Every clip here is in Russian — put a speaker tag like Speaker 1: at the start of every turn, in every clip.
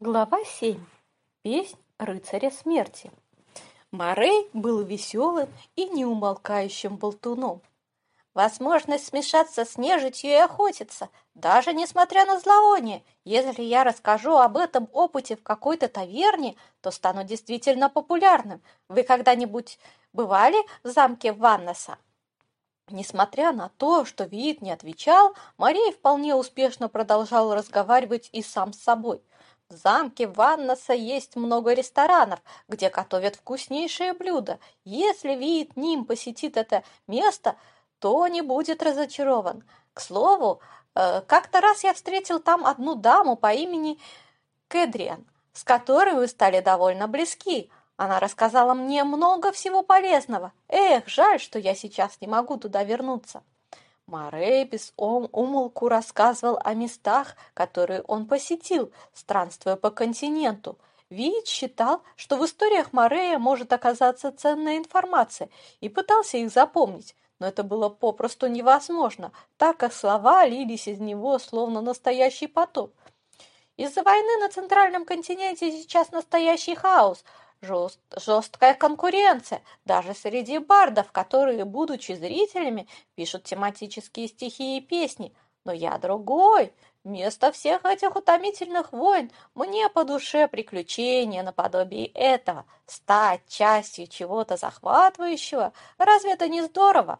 Speaker 1: Глава 7. Песнь рыцаря смерти. Морей был веселым и неумолкающим болтуном. Возможность смешаться с нежитью и охотиться, даже несмотря на зловоние. Если я расскажу об этом опыте в какой-то таверне, то стану действительно популярным. Вы когда-нибудь бывали в замке Ваннеса? Несмотря на то, что вид не отвечал, Марей вполне успешно продолжал разговаривать и сам с собой – в замке Ваннаса есть много ресторанов, где готовят вкуснейшие блюда. Если вид Ним посетит это место, то не будет разочарован. К слову, э, как-то раз я встретил там одну даму по имени Кэдриан, с которой вы стали довольно близки. Она рассказала мне много всего полезного. Эх, жаль, что я сейчас не могу туда вернуться. Морей без умолку рассказывал о местах, которые он посетил, странствуя по континенту. Вид считал, что в историях Морея может оказаться ценная информация, и пытался их запомнить, но это было попросту невозможно, так как слова лились из него, словно настоящий потоп. Из-за войны на Центральном континенте сейчас настоящий хаос – Жест, жесткая конкуренция, даже среди бардов, которые, будучи зрителями, пишут тематические стихи и песни. Но я другой. Вместо всех этих утомительных войн мне по душе приключения наподобие этого. Стать частью чего-то захватывающего, разве это не здорово?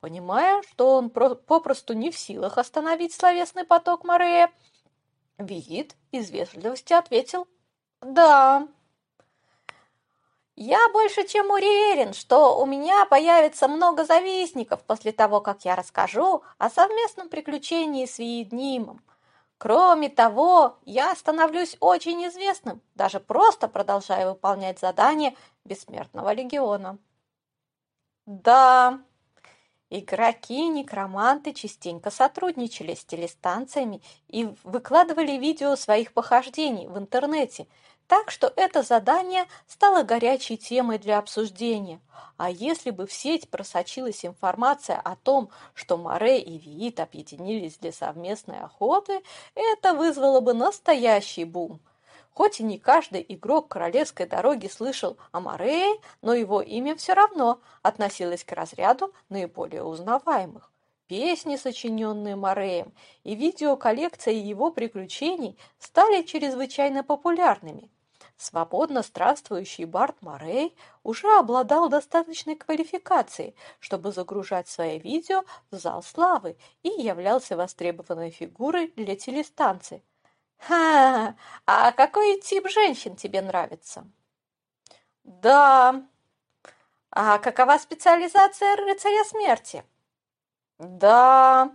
Speaker 1: Понимая, что он попросту не в силах остановить словесный поток Морея, Визит из вежливости ответил «Да». Я больше чем уверен, что у меня появится много завистников после того, как я расскажу о совместном приключении с Виеднимом. Кроме того, я становлюсь очень известным, даже просто продолжая выполнять задания Бессмертного Легиона. Да, игроки-некроманты частенько сотрудничали с телестанциями и выкладывали видео своих похождений в интернете – так что это задание стало горячей темой для обсуждения. А если бы в сеть просочилась информация о том, что Море и Виит объединились для совместной охоты, это вызвало бы настоящий бум. Хоть и не каждый игрок королевской дороги слышал о Морее, но его имя все равно относилось к разряду наиболее узнаваемых. Песни, сочиненные Мореем, и видеоколлекция его приключений стали чрезвычайно популярными. Свободно странствующий Барт Морей уже обладал достаточной квалификацией, чтобы загружать свои видео в зал славы и являлся востребованной фигурой для телестанций. «Ха! А какой тип женщин тебе нравится?» «Да!» «А какова специализация рыцаря смерти?» «Да!»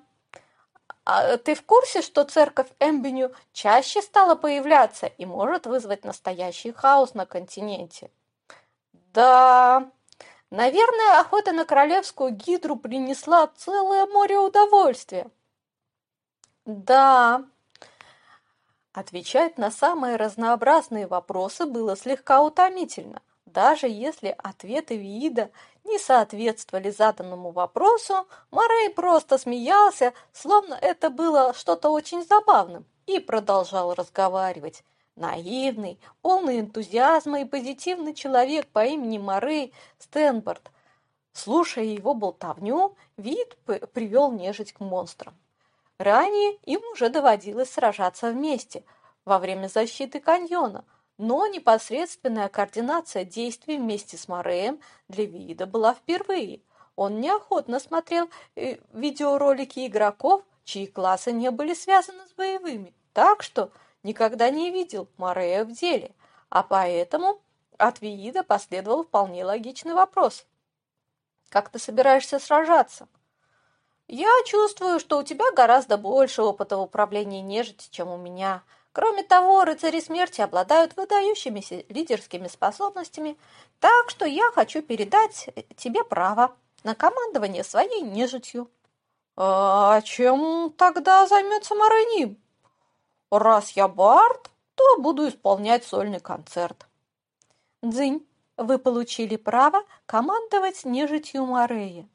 Speaker 1: А ты в курсе, что церковь Эмбеню чаще стала появляться и может вызвать настоящий хаос на континенте? Да, наверное, охота на королевскую гидру принесла целое море удовольствия. Да. Отвечать на самые разнообразные вопросы было слегка утомительно. Даже если ответы Виида не соответствовали заданному вопросу, Морей просто смеялся, словно это было что-то очень забавным, и продолжал разговаривать. Наивный, полный энтузиазма и позитивный человек по имени Морей Стэнборд. Слушая его болтовню, вид привел нежить к монстрам. Ранее им уже доводилось сражаться вместе во время защиты каньона – но непосредственная координация действий вместе с Мореем для Вида была впервые. Он неохотно смотрел э, видеоролики игроков, чьи классы не были связаны с боевыми, так что никогда не видел Морея в деле, а поэтому от Виида последовал вполне логичный вопрос. «Как ты собираешься сражаться?» «Я чувствую, что у тебя гораздо больше опыта в управлении нежити, чем у меня», Кроме того, рыцари смерти обладают выдающимися лидерскими способностями, так что я хочу передать тебе право на командование своей нежитью. А чем тогда займется Марани? Раз я бард, то буду исполнять сольный концерт. Дзынь, вы получили право командовать нежитью Морея.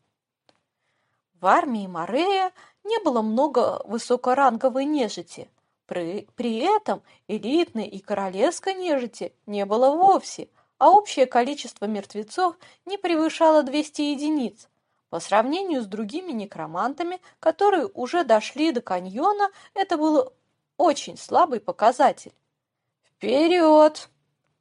Speaker 1: В армии Морея не было много высокоранговой нежити – При, при этом элитной и королевской нежити не было вовсе, а общее количество мертвецов не превышало 200 единиц. По сравнению с другими некромантами, которые уже дошли до каньона, это был очень слабый показатель. «Вперед!»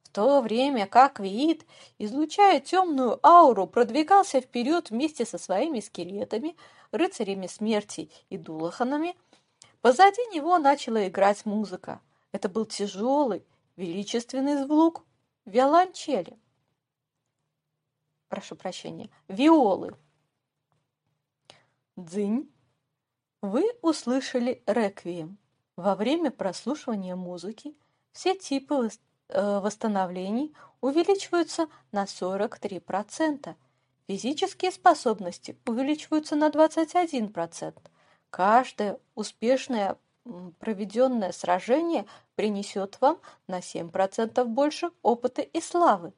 Speaker 1: В то время как Виит, излучая темную ауру, продвигался вперед вместе со своими скелетами, рыцарями смерти и дулаханами, позади него начала играть музыка. Это был тяжелый, величественный звук виолончели. Прошу прощения, виолы. Дзынь. Вы услышали реквием. Во время прослушивания музыки все типы э, восстановлений увеличиваются на 43%. Физические способности увеличиваются на 21%. Каждое успешное проведенное сражение принесет вам на 7% больше опыта и славы.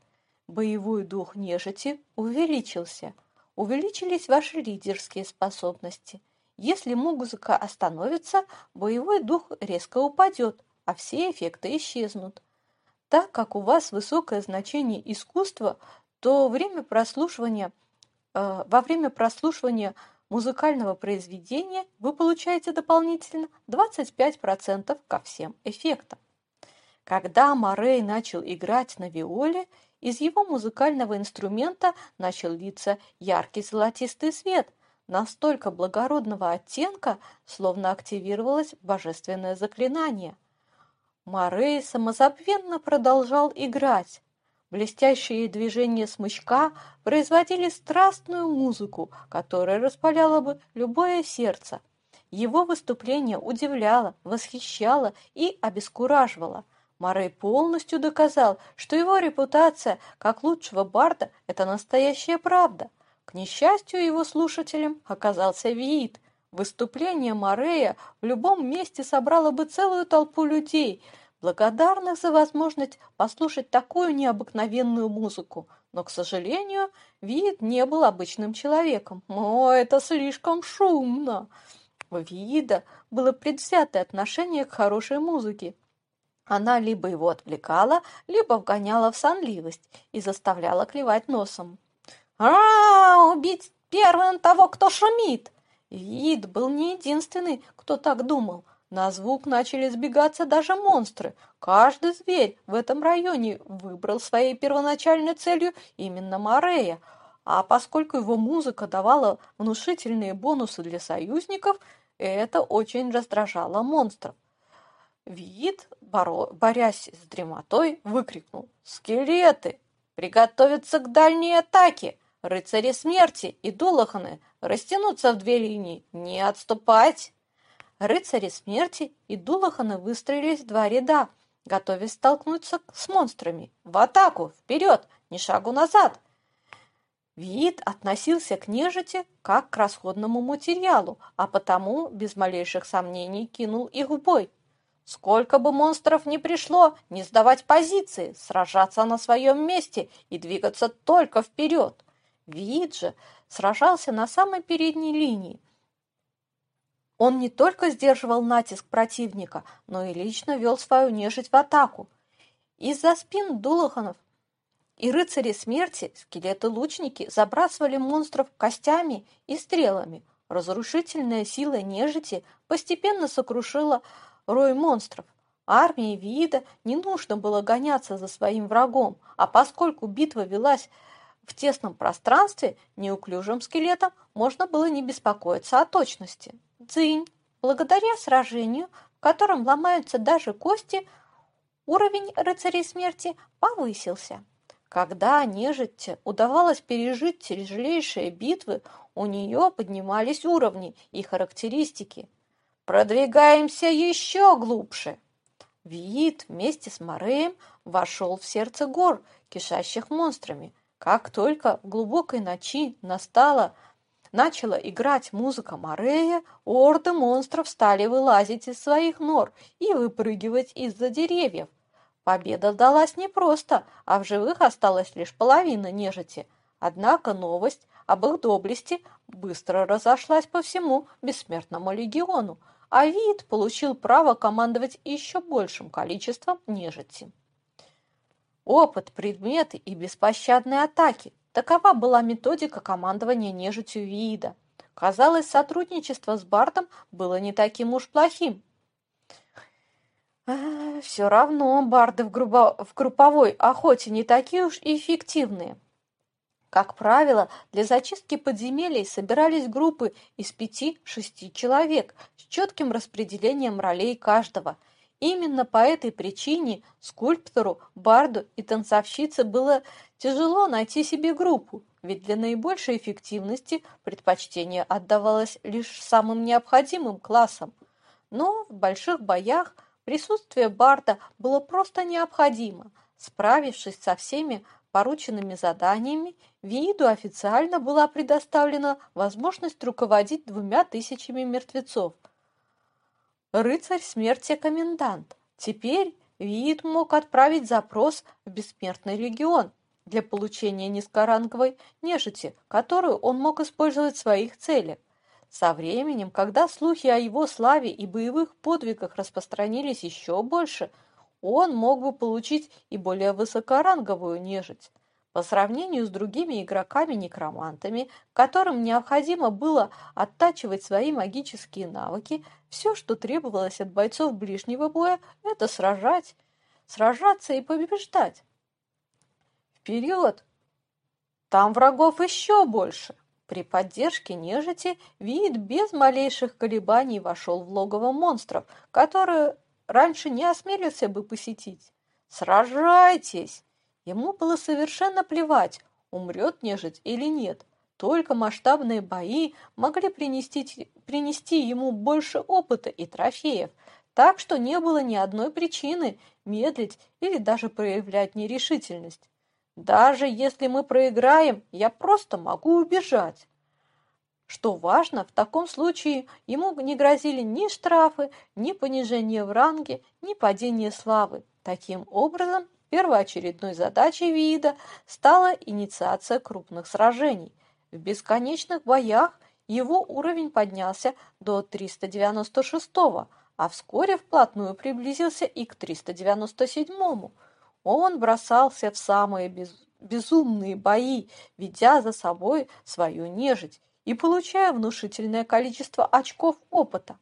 Speaker 1: Боевой дух нежити увеличился – увеличились ваши лидерские способности. Если музыка остановится, боевой дух резко упадет, а все эффекты исчезнут. Так как у вас высокое значение искусства, то время прослушивания, э, во время прослушивания музыкального произведения вы получаете дополнительно 25% ко всем эффектам. Когда Морей начал играть на виоле, из его музыкального инструмента начал литься яркий золотистый свет, настолько благородного оттенка, словно активировалось божественное заклинание. Морей самозабвенно продолжал играть. Блестящие движения смычка производили страстную музыку, которая распаляла бы любое сердце. Его выступление удивляло, восхищало и обескураживало – Морей полностью доказал, что его репутация как лучшего барда – это настоящая правда. К несчастью, его слушателем оказался Виит. Выступление Морея в любом месте собрало бы целую толпу людей, благодарных за возможность послушать такую необыкновенную музыку. Но, к сожалению, Виит не был обычным человеком. О, это слишком шумно! У Виида было предвзятое отношение к хорошей музыке. Она либо его отвлекала, либо вгоняла в сонливость и заставляла клевать носом. а, Убить первым того, кто шумит!» Вид был не единственный, кто так думал. На звук начали сбегаться даже монстры. Каждый зверь в этом районе выбрал своей первоначальной целью именно Морея. А поскольку его музыка давала внушительные бонусы для союзников, это очень раздражало монстров. Вид, борясь с дремотой, выкрикнул «Скелеты! Приготовиться к дальней атаке! Рыцари смерти и дулаханы растянуться в две линии! Не отступать!» Рыцари смерти и дулаханы выстроились в два ряда, готовясь столкнуться с монстрами. «В атаку! Вперед! Ни шагу назад!» Вид относился к нежити как к расходному материалу, а потому без малейших сомнений кинул их в бой. Сколько бы монстров ни пришло, не сдавать позиции, сражаться на своем месте и двигаться только вперед. Вид же сражался на самой передней линии. Он не только сдерживал натиск противника, но и лично вел свою нежить в атаку. Из-за спин Дулаханов и рыцари смерти скелеты-лучники забрасывали монстров костями и стрелами. Разрушительная сила нежити постепенно сокрушила рой монстров. Армии вида не нужно было гоняться за своим врагом, а поскольку битва велась в тесном пространстве, неуклюжим скелетом можно было не беспокоиться о точности. Дзынь. Благодаря сражению, в котором ломаются даже кости, уровень рыцарей смерти повысился. Когда нежить удавалось пережить тяжелейшие битвы, у нее поднимались уровни и характеристики. Продвигаемся еще глубже. Виит вместе с Мореем вошел в сердце гор, кишащих монстрами. Как только в глубокой ночи настала, начала играть музыка Морея, орды монстров стали вылазить из своих нор и выпрыгивать из-за деревьев. Победа далась непросто, а в живых осталась лишь половина нежити. Однако новость об их доблести быстро разошлась по всему бессмертному легиону. а вид получил право командовать еще большим количеством нежити. Опыт, предметы и беспощадные атаки – такова была методика командования нежитью Виида. Казалось, сотрудничество с Бардом было не таким уж плохим. А, все равно барды в, грубо... в групповой охоте не такие уж эффективные. Как правило, для зачистки подземелий собирались группы из пяти-шести человек с четким распределением ролей каждого. Именно по этой причине скульптору, барду и танцовщице было тяжело найти себе группу, ведь для наибольшей эффективности предпочтение отдавалось лишь самым необходимым классам. Но в больших боях присутствие барда было просто необходимо. Справившись со всеми порученными заданиями, Вииду официально была предоставлена возможность руководить двумя тысячами мертвецов. Рыцарь смерти комендант. Теперь Виид мог отправить запрос в Бессмертный регион для получения низкоранговой нежити, которую он мог использовать в своих целях. Со временем, когда слухи о его славе и боевых подвигах распространились еще больше – он мог бы получить и более высокоранговую нежить. По сравнению с другими игроками-некромантами, которым необходимо было оттачивать свои магические навыки, все, что требовалось от бойцов ближнего боя, это сражать, сражаться и побеждать. Вперед! Там врагов еще больше! При поддержке нежити вид без малейших колебаний вошел в логово монстров, которые раньше не осмелился бы посетить. Сражайтесь! Ему было совершенно плевать, умрет нежить или нет. Только масштабные бои могли принести, принести ему больше опыта и трофеев, так что не было ни одной причины медлить или даже проявлять нерешительность. Даже если мы проиграем, я просто могу убежать. Что важно, в таком случае ему не грозили ни штрафы, ни понижение в ранге, ни падение славы. Таким образом, первоочередной задачей вида стала инициация крупных сражений. В бесконечных боях его уровень поднялся до 396-го, а вскоре вплотную приблизился и к 397-му. Он бросался в самые без... безумные бои, ведя за собой свою нежить, и получая внушительное количество очков опыта.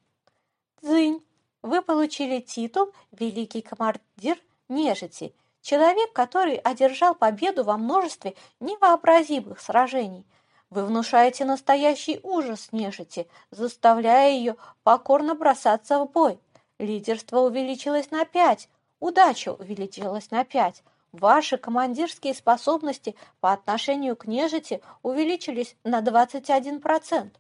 Speaker 1: Дзынь, вы получили титул «Великий командир нежити», человек, который одержал победу во множестве невообразимых сражений. Вы внушаете настоящий ужас нежити, заставляя ее покорно бросаться в бой. Лидерство увеличилось на пять, удача увеличилась на пять, Ваши командирские способности по отношению к нежити увеличились на 21%.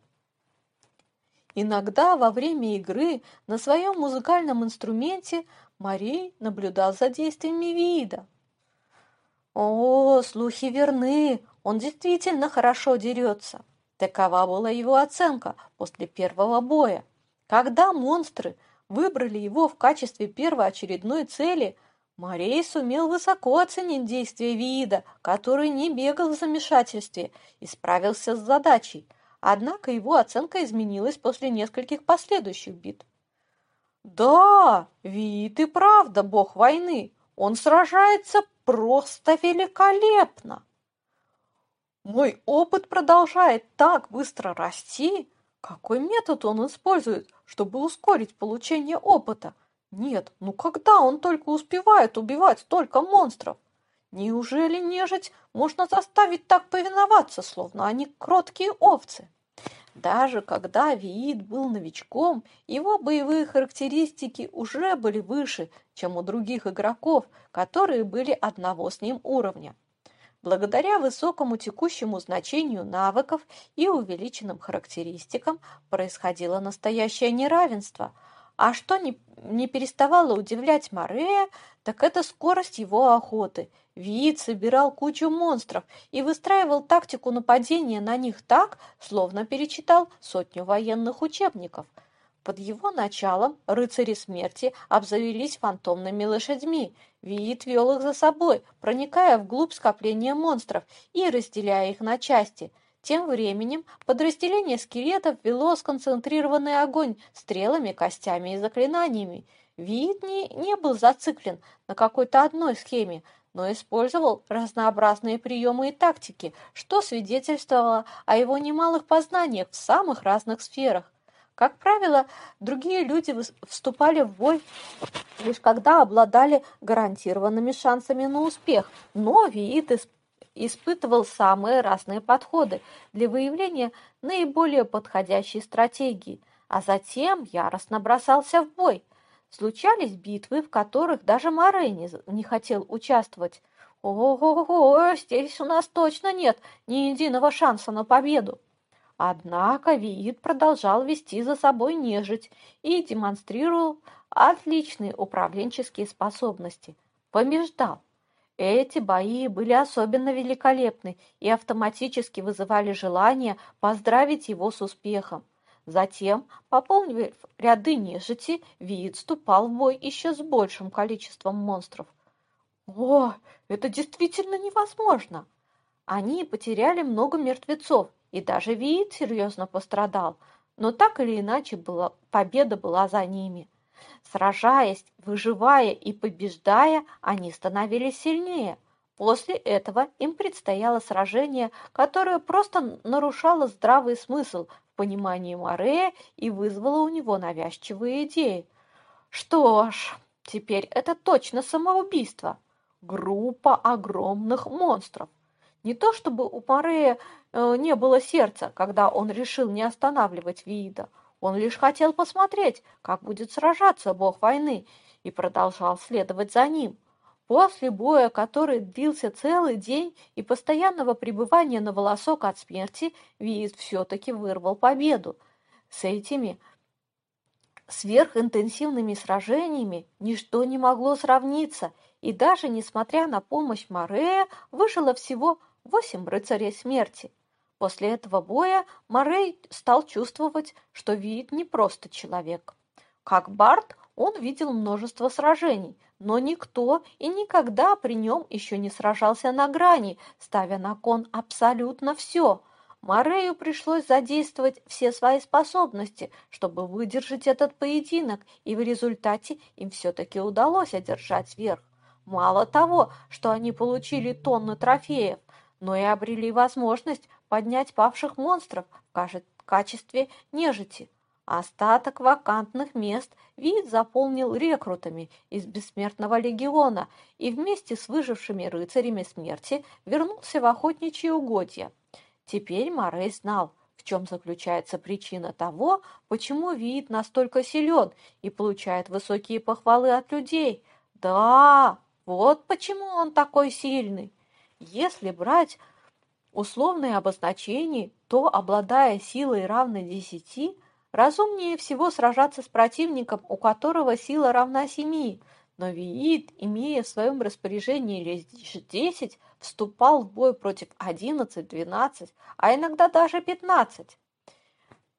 Speaker 1: Иногда во время игры на своем музыкальном инструменте Марей наблюдал за действиями вида. О, слухи верны, он действительно хорошо дерется. Такова была его оценка после первого боя. Когда монстры выбрали его в качестве первоочередной цели – Морей сумел высоко оценить действия Виида, который не бегал в замешательстве и справился с задачей. Однако его оценка изменилась после нескольких последующих битв. «Да, Виид и правда бог войны. Он сражается просто великолепно!» Мой опыт продолжает так быстро расти. Какой метод он использует, чтобы ускорить получение опыта? Нет, ну когда он только успевает убивать столько монстров? Неужели нежить можно заставить так повиноваться, словно они кроткие овцы? Даже когда Виит был новичком, его боевые характеристики уже были выше, чем у других игроков, которые были одного с ним уровня. Благодаря высокому текущему значению навыков и увеличенным характеристикам происходило настоящее неравенство – а что не, не переставало удивлять Морея, так это скорость его охоты. Виит собирал кучу монстров и выстраивал тактику нападения на них так, словно перечитал сотню военных учебников. Под его началом рыцари смерти обзавелись фантомными лошадьми. Виит вел их за собой, проникая вглубь скопления монстров и разделяя их на части – Тем временем подразделение скелетов вело сконцентрированный огонь стрелами, костями и заклинаниями. Вид не, был зациклен на какой-то одной схеме, но использовал разнообразные приемы и тактики, что свидетельствовало о его немалых познаниях в самых разных сферах. Как правило, другие люди вступали в бой лишь когда обладали гарантированными шансами на успех, но Виит испытывал самые разные подходы для выявления наиболее подходящей стратегии, а затем яростно бросался в бой. Случались битвы, в которых даже Морей не, не хотел участвовать. Ого-го, здесь у нас точно нет ни единого шанса на победу. Однако Виит продолжал вести за собой нежить и демонстрировал отличные управленческие способности. Побеждал. Эти бои были особенно великолепны и автоматически вызывали желание поздравить его с успехом. Затем, пополнив ряды нежити, Виит вступал в бой еще с большим количеством монстров. О, это действительно невозможно! Они потеряли много мертвецов, и даже Виит серьезно пострадал, но так или иначе была, победа была за ними. Сражаясь, выживая и побеждая, они становились сильнее. После этого им предстояло сражение, которое просто нарушало здравый смысл в понимании Морея и вызвало у него навязчивые идеи. Что ж, теперь это точно самоубийство. Группа огромных монстров. Не то чтобы у Морея э, не было сердца, когда он решил не останавливать Виида. Он лишь хотел посмотреть, как будет сражаться бог войны, и продолжал следовать за ним. После боя, который длился целый день и постоянного пребывания на волосок от смерти, Виит все-таки вырвал победу. С этими сверхинтенсивными сражениями ничто не могло сравниться, и даже несмотря на помощь Морея, выжило всего восемь рыцарей смерти. После этого боя Морей стал чувствовать, что видит не просто человек. Как Барт, он видел множество сражений, но никто и никогда при нем еще не сражался на грани, ставя на кон абсолютно все. Морею пришлось задействовать все свои способности, чтобы выдержать этот поединок, и в результате им все-таки удалось одержать верх. Мало того, что они получили тонны трофеев, но и обрели возможность поднять павших монстров в качестве нежити. Остаток вакантных мест вид заполнил рекрутами из Бессмертного легиона и вместе с выжившими рыцарями смерти вернулся в охотничьи угодья. Теперь Морей знал, в чем заключается причина того, почему вид настолько силен и получает высокие похвалы от людей. Да, вот почему он такой сильный. Если брать условные обозначения, то, обладая силой равной десяти, разумнее всего сражаться с противником, у которого сила равна семи, но Виит, имея в своем распоряжении лишь десять, вступал в бой против одиннадцать, двенадцать, а иногда даже пятнадцать.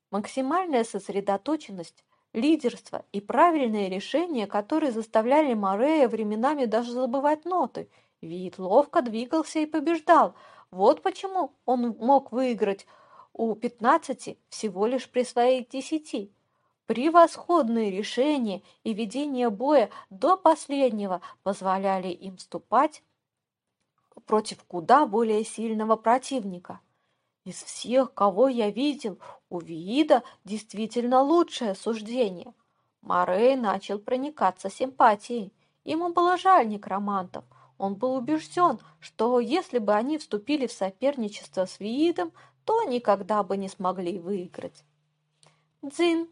Speaker 1: Максимальная сосредоточенность, лидерство и правильные решения, которые заставляли Морея временами даже забывать ноты. Виит ловко двигался и побеждал – вот почему он мог выиграть у 15 всего лишь при своих 10. Превосходные решения и ведение боя до последнего позволяли им вступать против куда более сильного противника. Из всех, кого я видел, у Виида действительно лучшее суждение. Морей начал проникаться симпатией. Ему было жаль некромантов – он был убежден, что если бы они вступили в соперничество с Виидом, то никогда бы не смогли выиграть. Дзин.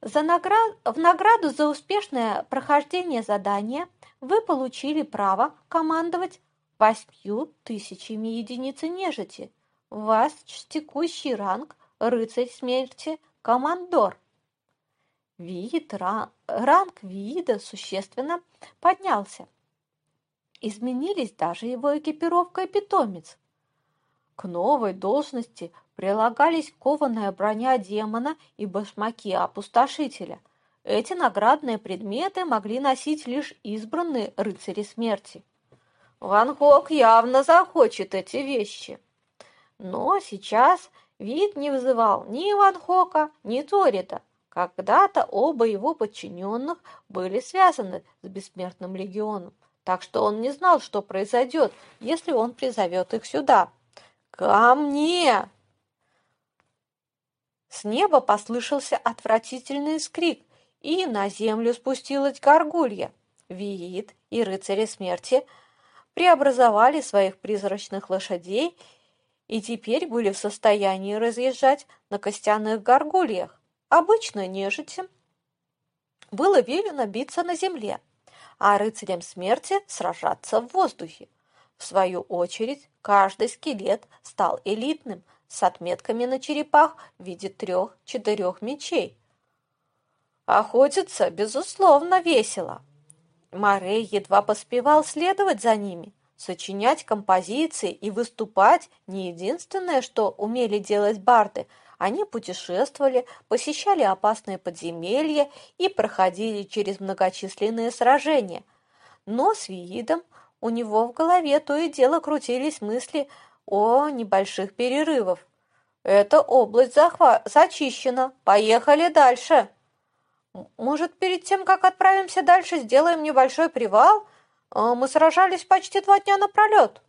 Speaker 1: За наград... В награду за успешное прохождение задания вы получили право командовать восьмью тысячами единиц нежити. Вас текущий ранг рыцарь смерти командор. Вид, ранг вида существенно поднялся. Изменились даже его экипировка и питомец. К новой должности прилагались кованая броня демона и башмаки опустошителя. Эти наградные предметы могли носить лишь избранные рыцари смерти. Ван Гог явно захочет эти вещи. Но сейчас вид не вызывал ни Иван Хока, ни Торита. Когда-то оба его подчиненных были связаны с Бессмертным легионом, так что он не знал, что произойдет, если он призовет их сюда. «Ко мне!» С неба послышался отвратительный скрик, и на землю спустилась горгулья. Виит и рыцари смерти преобразовали своих призрачных лошадей и теперь были в состоянии разъезжать на костяных горгульях. Обычно нежити было велено биться на земле, а рыцарям смерти сражаться в воздухе. В свою очередь, каждый скелет стал элитным, с отметками на черепах в виде трех-четырех мечей. Охотиться, безусловно, весело. Морей едва поспевал следовать за ними, сочинять композиции и выступать не единственное, что умели делать барды – они путешествовали, посещали опасные подземелья и проходили через многочисленные сражения. Но с Виидом у него в голове то и дело крутились мысли о небольших перерывах. «Эта область захва зачищена. Поехали дальше!» «Может, перед тем, как отправимся дальше, сделаем небольшой привал? А, мы сражались почти два дня напролет.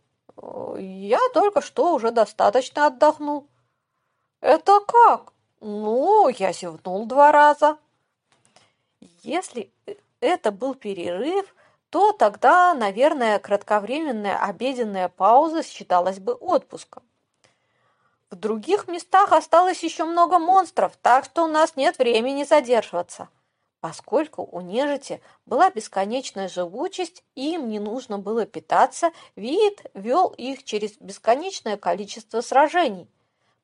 Speaker 1: Я только что уже достаточно отдохнул». «Это как?» «Ну, я зевнул два раза». Если это был перерыв, то тогда, наверное, кратковременная обеденная пауза считалась бы отпуском. В других местах осталось еще много монстров, так что у нас нет времени задерживаться. Поскольку у нежити была бесконечная живучесть, им не нужно было питаться, вид вел их через бесконечное количество сражений.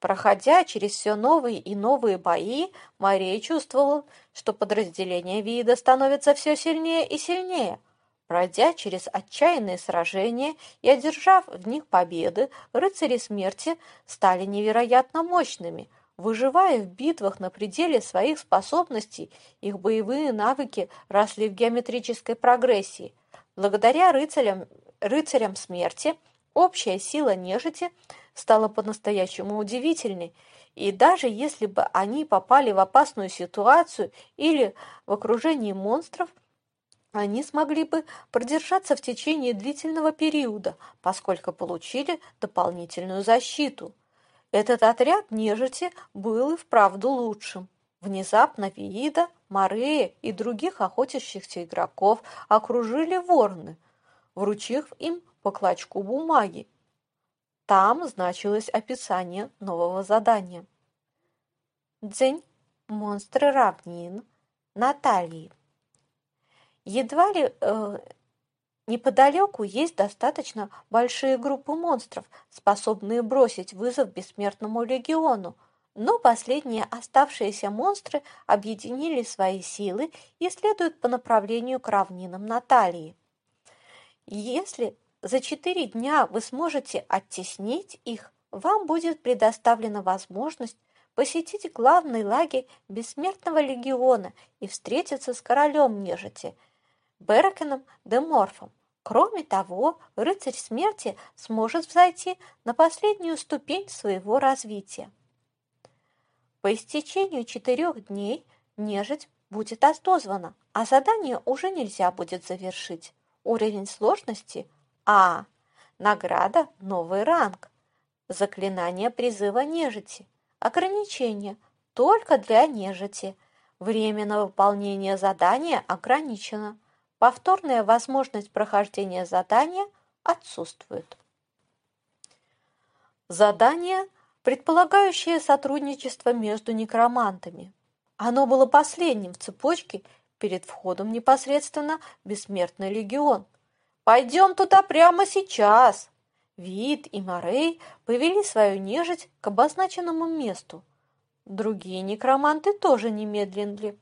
Speaker 1: Проходя через все новые и новые бои, Мария чувствовала, что подразделение вида становится все сильнее и сильнее. Пройдя через отчаянные сражения и одержав в них победы, рыцари смерти стали невероятно мощными. Выживая в битвах на пределе своих способностей, их боевые навыки росли в геометрической прогрессии. Благодаря рыцарям, рыцарям смерти общая сила нежити – стала по-настоящему удивительной, и даже если бы они попали в опасную ситуацию или в окружении монстров, они смогли бы продержаться в течение длительного периода, поскольку получили дополнительную защиту. Этот отряд нежити был и вправду лучшим. Внезапно Виида, Марея и других охотящихся игроков окружили вороны, вручив им по клочку бумаги там значилось описание нового задания. Дзень, монстры равнин, Натальи. Едва ли э, неподалеку есть достаточно большие группы монстров, способные бросить вызов бессмертному легиону, но последние оставшиеся монстры объединили свои силы и следуют по направлению к равнинам Наталии. Если за четыре дня вы сможете оттеснить их, вам будет предоставлена возможность посетить главный лагерь Бессмертного легиона и встретиться с королем нежити, Беракеном де Морфом. Кроме того, рыцарь смерти сможет взойти на последнюю ступень своего развития. По истечению четырех дней нежить будет отозвана, а задание уже нельзя будет завершить. Уровень сложности – а. Награда «Новый ранг». Заклинание призыва нежити. Ограничение только для нежити. Время на выполнение задания ограничено. Повторная возможность прохождения задания отсутствует. Задание, предполагающее сотрудничество между некромантами. Оно было последним в цепочке перед входом непосредственно в Бессмертный легион – Пойдем туда прямо сейчас!» Вид и Морей повели свою нежить к обозначенному месту. Другие некроманты тоже не медлили.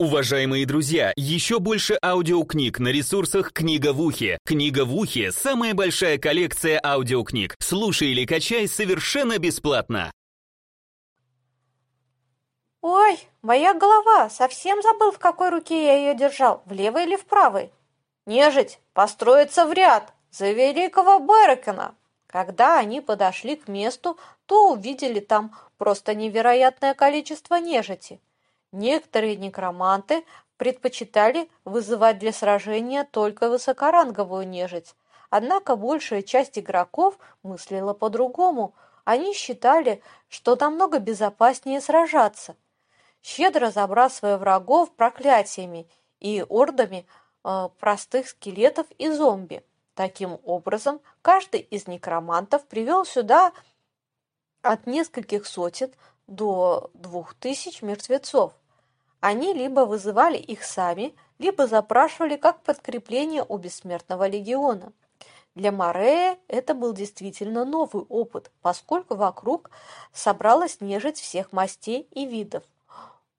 Speaker 2: Уважаемые друзья, еще больше аудиокниг на ресурсах «Книга в ухе». «Книга в ухе» — самая большая коллекция аудиокниг. Слушай или качай совершенно бесплатно.
Speaker 1: «Ой, моя голова! Совсем забыл, в какой руке я ее держал, в левой или в правой?» «Нежить! Построиться в ряд! За великого Берекена!» Когда они подошли к месту, то увидели там просто невероятное количество нежити. Некоторые некроманты предпочитали вызывать для сражения только высокоранговую нежить. Однако большая часть игроков мыслила по-другому. Они считали, что намного безопаснее сражаться, щедро забрасывая врагов проклятиями и ордами э, простых скелетов и зомби. Таким образом, каждый из некромантов привел сюда от нескольких сотен до двух тысяч мертвецов. Они либо вызывали их сами, либо запрашивали как подкрепление у Бессмертного легиона. Для Морея это был действительно новый опыт, поскольку вокруг собралась нежить всех мастей и видов.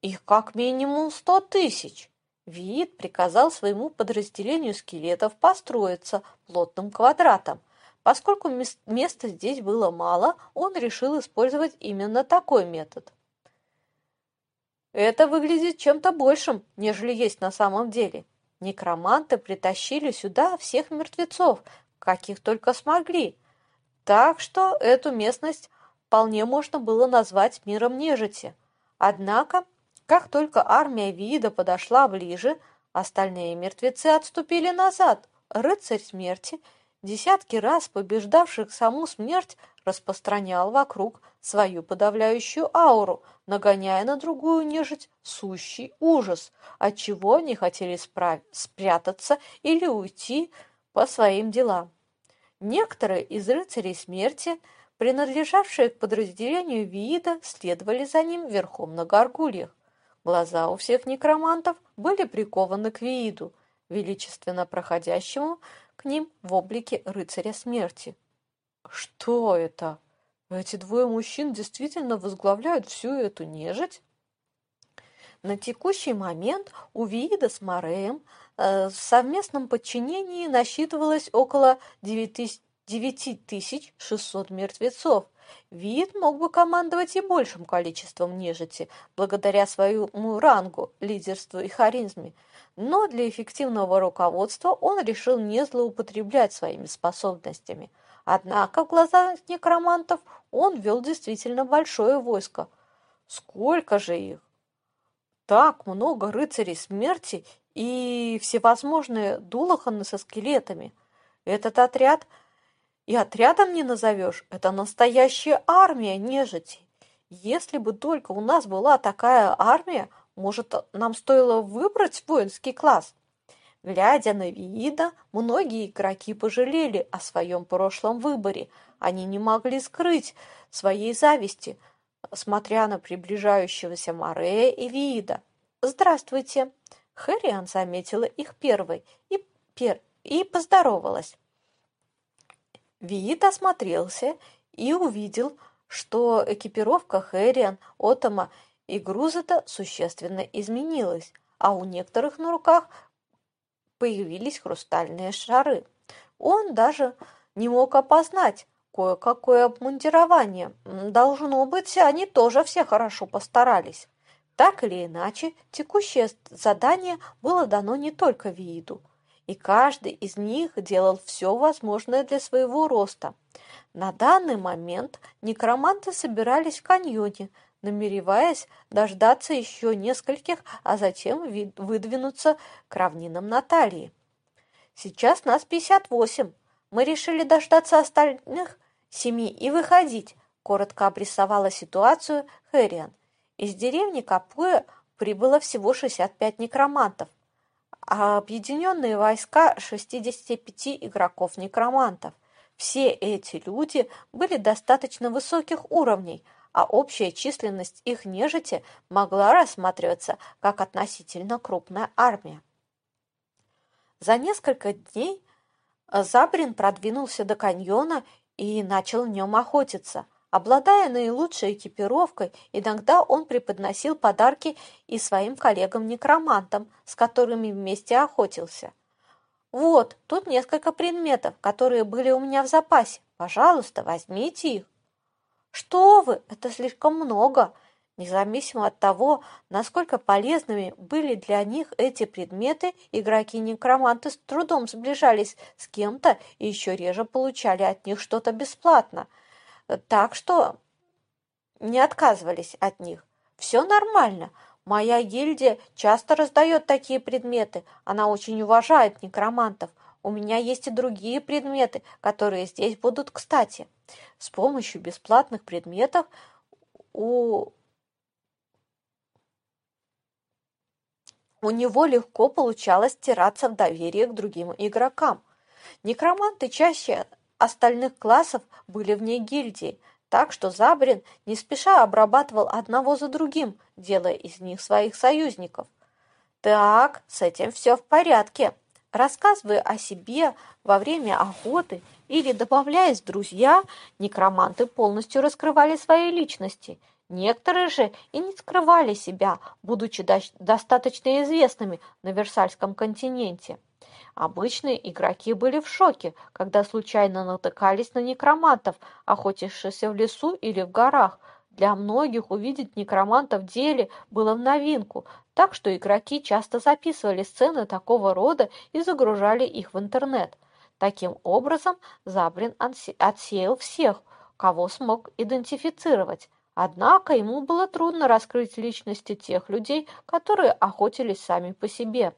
Speaker 1: Их как минимум сто тысяч. Виит приказал своему подразделению скелетов построиться плотным квадратом. Поскольку места здесь было мало, он решил использовать именно такой метод. Это выглядит чем-то большим, нежели есть на самом деле. Некроманты притащили сюда всех мертвецов, каких только смогли. Так что эту местность вполне можно было назвать миром нежити. Однако как только армия Вида подошла ближе, остальные мертвецы отступили назад. Рыцарь смерти, десятки раз побеждавших саму смерть, распространял вокруг свою подавляющую ауру, нагоняя на другую нежить сущий ужас, отчего они хотели спрятаться или уйти по своим делам. Некоторые из рыцарей смерти, принадлежавшие к подразделению Виида, следовали за ним верхом на горгульях. Глаза у всех некромантов были прикованы к Вииду, величественно проходящему к ним в облике рыцаря смерти. Что это? Эти двое мужчин действительно возглавляют всю эту нежить? На текущий момент у Виида с Мореем э, в совместном подчинении насчитывалось около 9600 мертвецов – Вид мог бы командовать и большим количеством нежити, благодаря своему рангу, лидерству и харизме, но для эффективного руководства он решил не злоупотреблять своими способностями. Однако в глазах некромантов он вел действительно большое войско. Сколько же их? Так много рыцарей смерти и всевозможные дулаханы со скелетами. Этот отряд – и отрядом не назовешь. Это настоящая армия нежити. Если бы только у нас была такая армия, может, нам стоило выбрать воинский класс? Глядя на Виида, многие игроки пожалели о своем прошлом выборе. Они не могли скрыть своей зависти, смотря на приближающегося Морея и Виида. «Здравствуйте!» Хэриан заметила их первой и, пер... и поздоровалась. Виит осмотрелся и увидел, что экипировка Хэриан, Отома и Грузета существенно изменилась, а у некоторых на руках появились хрустальные шары. Он даже не мог опознать кое-какое обмундирование. Должно быть, они тоже все хорошо постарались. Так или иначе, текущее задание было дано не только Вииду и каждый из них делал все возможное для своего роста. На данный момент некроманты собирались в каньоне, намереваясь дождаться еще нескольких, а затем выдвинуться к равнинам Натальи. «Сейчас нас 58. Мы решили дождаться остальных семи и выходить», коротко обрисовала ситуацию Хэриан. Из деревни Капуя прибыло всего 65 некромантов объединенные войска 65 игроков-некромантов. Все эти люди были достаточно высоких уровней, а общая численность их нежити могла рассматриваться как относительно крупная армия. За несколько дней Забрин продвинулся до каньона и начал в нем охотиться – Обладая наилучшей экипировкой, иногда он преподносил подарки и своим коллегам-некромантам, с которыми вместе охотился. «Вот, тут несколько предметов, которые были у меня в запасе. Пожалуйста, возьмите их». «Что вы, это слишком много!» Независимо от того, насколько полезными были для них эти предметы, игроки-некроманты с трудом сближались с кем-то и еще реже получали от них что-то бесплатно. Так что не отказывались от них. Все нормально. Моя гильдия часто раздает такие предметы. Она очень уважает некромантов. У меня есть и другие предметы, которые здесь будут кстати. С помощью бесплатных предметов у У него легко получалось стираться в доверие к другим игрокам. Некроманты чаще остальных классов были вне гильдии, так что Забрин не спеша обрабатывал одного за другим, делая из них своих союзников. Так, с этим все в порядке. Рассказывая о себе во время охоты или добавляясь в друзья, некроманты полностью раскрывали свои личности – Некоторые же и не скрывали себя, будучи достаточно известными на Версальском континенте. Обычные игроки были в шоке, когда случайно натыкались на некромантов, охотившихся в лесу или в горах. Для многих увидеть некроманта в деле было в новинку, так что игроки часто записывали сцены такого рода и загружали их в интернет. Таким образом, Забрин отсеял всех, кого смог идентифицировать. Однако ему было трудно раскрыть личности тех людей, которые охотились сами по себе.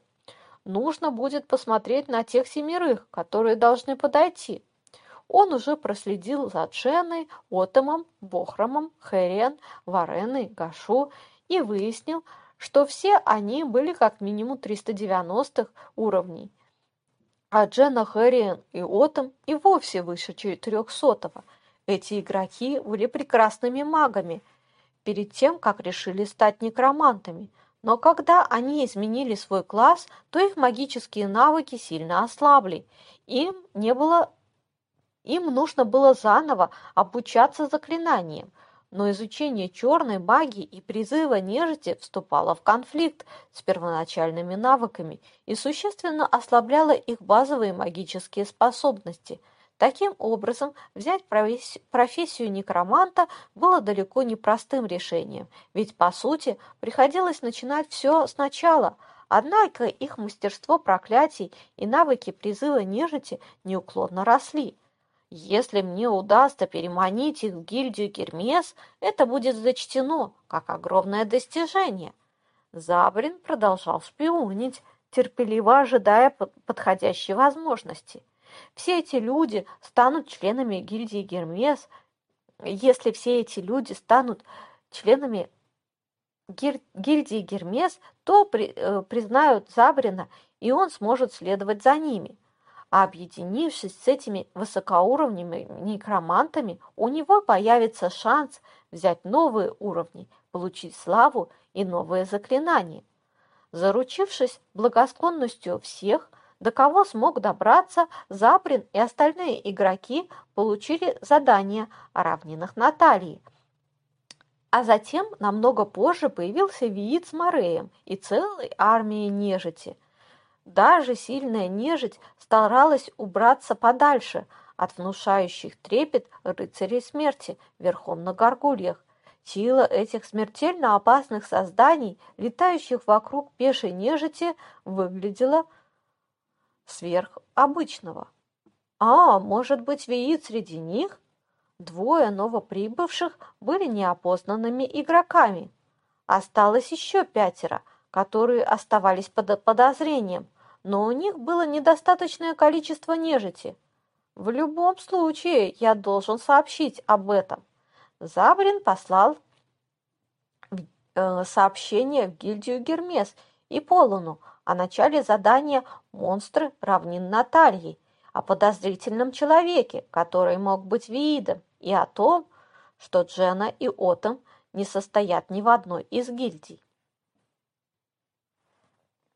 Speaker 1: Нужно будет посмотреть на тех семерых, которые должны подойти. Он уже проследил за Дженой, Отомом, Бохромом, Хэриан, Вареной, Гашу и выяснил, что все они были как минимум 390-х уровней, а Джена, Хэриан и Отом и вовсе выше 400-го – эти игроки были прекрасными магами перед тем, как решили стать некромантами. Но когда они изменили свой класс, то их магические навыки сильно ослабли. Им не было им нужно было заново обучаться заклинаниям, но изучение черной магии и призыва нежити вступало в конфликт с первоначальными навыками и существенно ослабляло их базовые магические способности – Таким образом, взять профессию некроманта было далеко не простым решением, ведь, по сути, приходилось начинать все сначала, однако их мастерство проклятий и навыки призыва нежити неуклонно росли. Если мне удастся переманить их в гильдию Гермес, это будет зачтено, как огромное достижение. Забрин продолжал шпионить, терпеливо ожидая подходящей возможности. Все эти люди станут членами гильдии Гермес. Если все эти люди станут членами гильдии Гермес, то при, э, признают Забрина, и он сможет следовать за ними. А объединившись с этими высокоуровневыми некромантами, у него появится шанс взять новые уровни, получить славу и новые заклинания. Заручившись благосклонностью всех, до кого смог добраться, Заприн и остальные игроки получили задание о равнинах Натальи. А затем, намного позже, появился Виит с Мореем и целой армией нежити. Даже сильная нежить старалась убраться подальше от внушающих трепет рыцарей смерти верхом на горгульях. Сила этих смертельно опасных созданий, летающих вокруг пешей нежити, выглядела сверх обычного. А, может быть, веит среди них? Двое новоприбывших были неопознанными игроками. Осталось еще пятеро, которые оставались под подозрением, но у них было недостаточное количество нежити. В любом случае, я должен сообщить об этом. Забрин послал э, сообщение в гильдию Гермес и Полону о начале задания «Монстры равнин Натальи», о подозрительном человеке, который мог быть видом, и о том, что Джена и Отом не состоят ни в одной из гильдий.